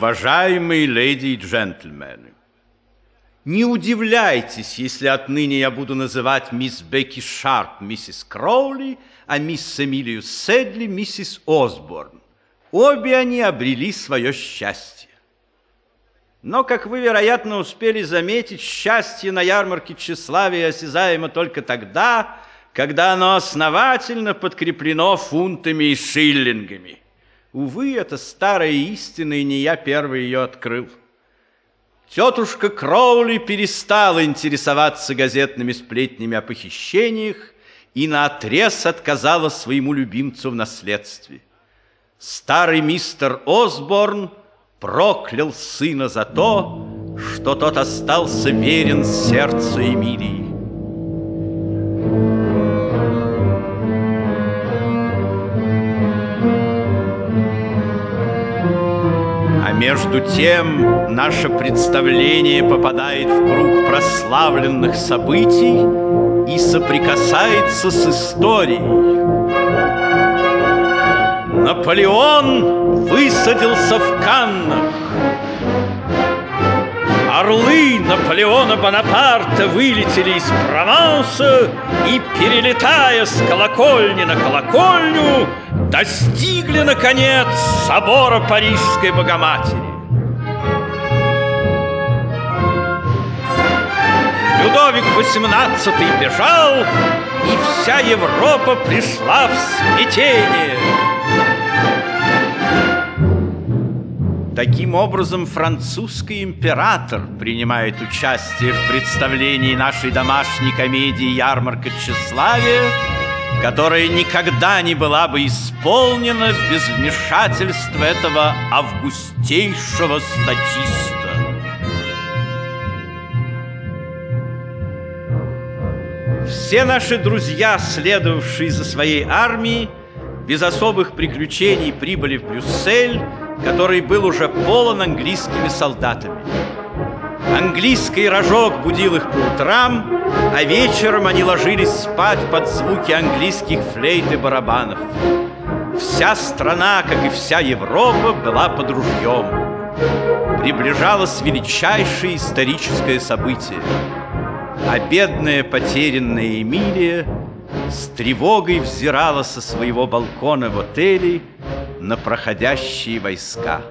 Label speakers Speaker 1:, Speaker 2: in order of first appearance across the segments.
Speaker 1: уважаемые леди и джентльмены, не удивляйтесь, если отныне я буду называть мисс Бекки Шарп миссис Кроули, а мисс Эмилию Седли миссис Осборн. Обе они обрели свое счастье. Но, как вы, вероятно, успели заметить, счастье на ярмарке тщеславия осязаемо только тогда, когда оно основательно подкреплено фунтами и шиллингами. Увы, это старая истина, и не я первый ее открыл. Тетушка Кроули перестала интересоваться газетными сплетнями о похищениях и наотрез отказала своему любимцу в наследстве. Старый мистер Осборн проклял сына за то, что тот остался верен сердцу Эмилии. Между тем наше представление попадает в круг прославленных событий и соприкасается с историей. Наполеон высадился в Каннах. Орлы Наполеона Бонапарта вылетели из Прованса и, перелетая с колокольни на колокольню, достигли, наконец, собора Парижской Богоматери. Людовик XVIII бежал, и вся Европа пришла в смятение. Таким образом, французский император принимает участие в представлении нашей домашней комедии «Ярмарка тщеславия», которая никогда не была бы исполнена без вмешательства этого августейшего статиста. Все наши друзья, следовавшие за своей армией, без особых приключений прибыли в Брюссель, который был уже полон английскими солдатами. Английский рожок будил их по утрам, а вечером они ложились спать под звуки английских флейт и барабанов. Вся страна, как и вся Европа, была под ружьем. Приближалось величайшее историческое событие. А бедная потерянная Эмилия с тревогой взирала со своего балкона в отеле на проходящие войска.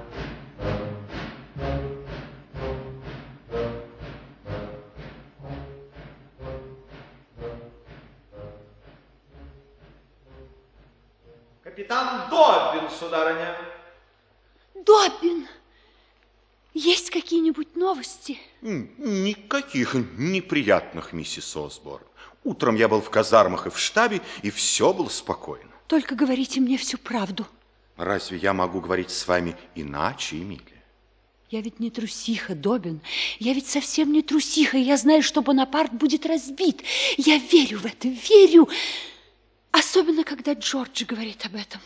Speaker 2: Капитан Добин, сударыня.
Speaker 3: Добин, есть какие-нибудь новости?
Speaker 4: Никаких неприятных, миссис Осборн. Утром я был в казармах и в штабе, и все было спокойно.
Speaker 3: Только говорите мне всю правду.
Speaker 4: Разве я могу говорить с вами иначе, Эмилия?
Speaker 3: Я ведь не трусиха, Добин. Я ведь совсем не трусиха, и я знаю, что Бонапарт будет разбит. Я верю в это, верю. Особенно, когда Джордж говорит об этом.